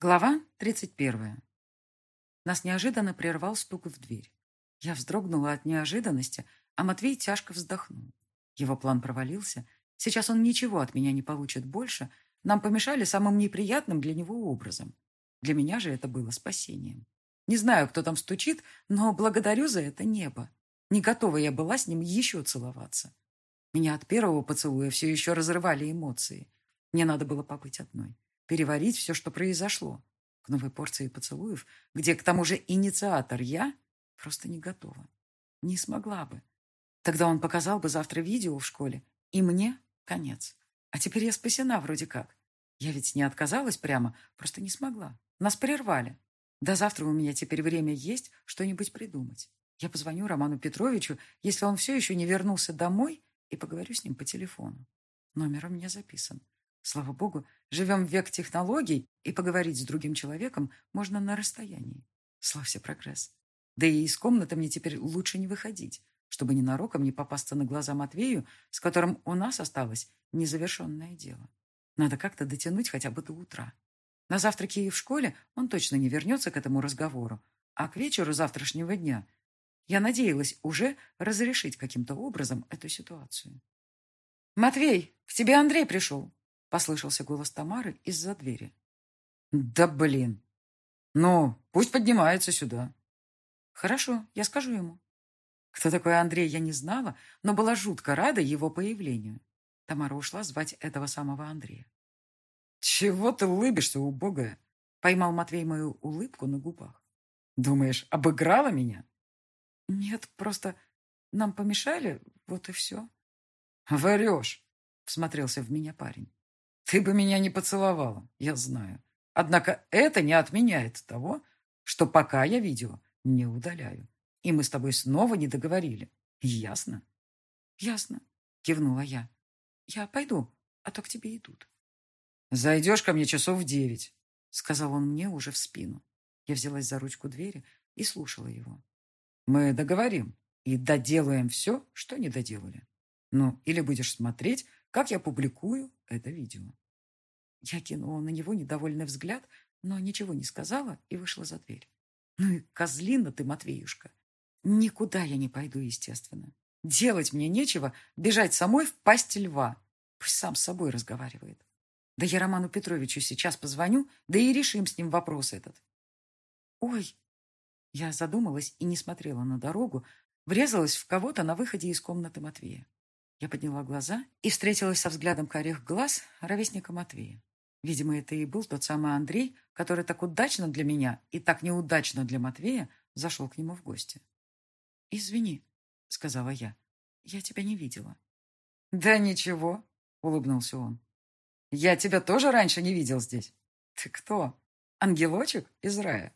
Глава 31. Нас неожиданно прервал стук в дверь. Я вздрогнула от неожиданности, а Матвей тяжко вздохнул. Его план провалился. Сейчас он ничего от меня не получит больше. Нам помешали самым неприятным для него образом. Для меня же это было спасением. Не знаю, кто там стучит, но благодарю за это небо. Не готова я была с ним еще целоваться. Меня от первого поцелуя все еще разрывали эмоции. Мне надо было побыть одной переварить все, что произошло. К новой порции поцелуев, где, к тому же, инициатор я, просто не готова. Не смогла бы. Тогда он показал бы завтра видео в школе, и мне конец. А теперь я спасена вроде как. Я ведь не отказалась прямо, просто не смогла. Нас прервали. До завтра у меня теперь время есть что-нибудь придумать. Я позвоню Роману Петровичу, если он все еще не вернулся домой, и поговорю с ним по телефону. Номер у меня записан. Слава богу, живем в век технологий, и поговорить с другим человеком можно на расстоянии. Славься прогресс. Да и из комнаты мне теперь лучше не выходить, чтобы ненароком не попасться на глаза Матвею, с которым у нас осталось незавершенное дело. Надо как-то дотянуть хотя бы до утра. На завтраке и в школе он точно не вернется к этому разговору, а к вечеру завтрашнего дня я надеялась уже разрешить каким-то образом эту ситуацию. «Матвей, к тебе Андрей пришел», Послышался голос Тамары из-за двери. Да блин. Ну, пусть поднимается сюда. Хорошо, я скажу ему. Кто такой Андрей, я не знала, но была жутко рада его появлению. Тамара ушла звать этого самого Андрея. «Чего ты улыбишься, убогая?» Поймал Матвей мою улыбку на губах. «Думаешь, обыграла меня?» «Нет, просто нам помешали, вот и все». «Врешь!» — всмотрелся в меня парень. Ты бы меня не поцеловала, я знаю. Однако это не отменяет того, что пока я видео не удаляю. И мы с тобой снова не договорили. Ясно? Ясно, кивнула я. Я пойду, а то к тебе идут. Зайдешь ко мне часов в девять, сказал он мне уже в спину. Я взялась за ручку двери и слушала его. Мы договорим и доделаем все, что не доделали. Ну, или будешь смотреть, как я публикую это видео. Я кинула на него недовольный взгляд, но ничего не сказала и вышла за дверь. Ну и козлина ты, Матвеюшка. Никуда я не пойду, естественно. Делать мне нечего, бежать самой в пасть льва. Пусть сам с собой разговаривает. Да я Роману Петровичу сейчас позвоню, да и решим с ним вопрос этот. Ой, я задумалась и не смотрела на дорогу, врезалась в кого-то на выходе из комнаты Матвея. Я подняла глаза и встретилась со взглядом карих глаз ровесника Матвея. Видимо, это и был тот самый Андрей, который так удачно для меня и так неудачно для Матвея зашел к нему в гости. «Извини», — сказала я, — «я тебя не видела». «Да ничего», — улыбнулся он. «Я тебя тоже раньше не видел здесь. Ты кто? Ангелочек из рая?»